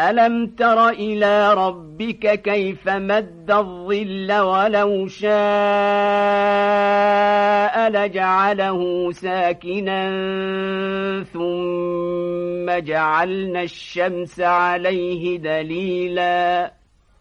ألم تر إلى ربك كيف مد الظل ولو شاء لجعله ساكنا ثم جعلنا الشمس عليه دليلاً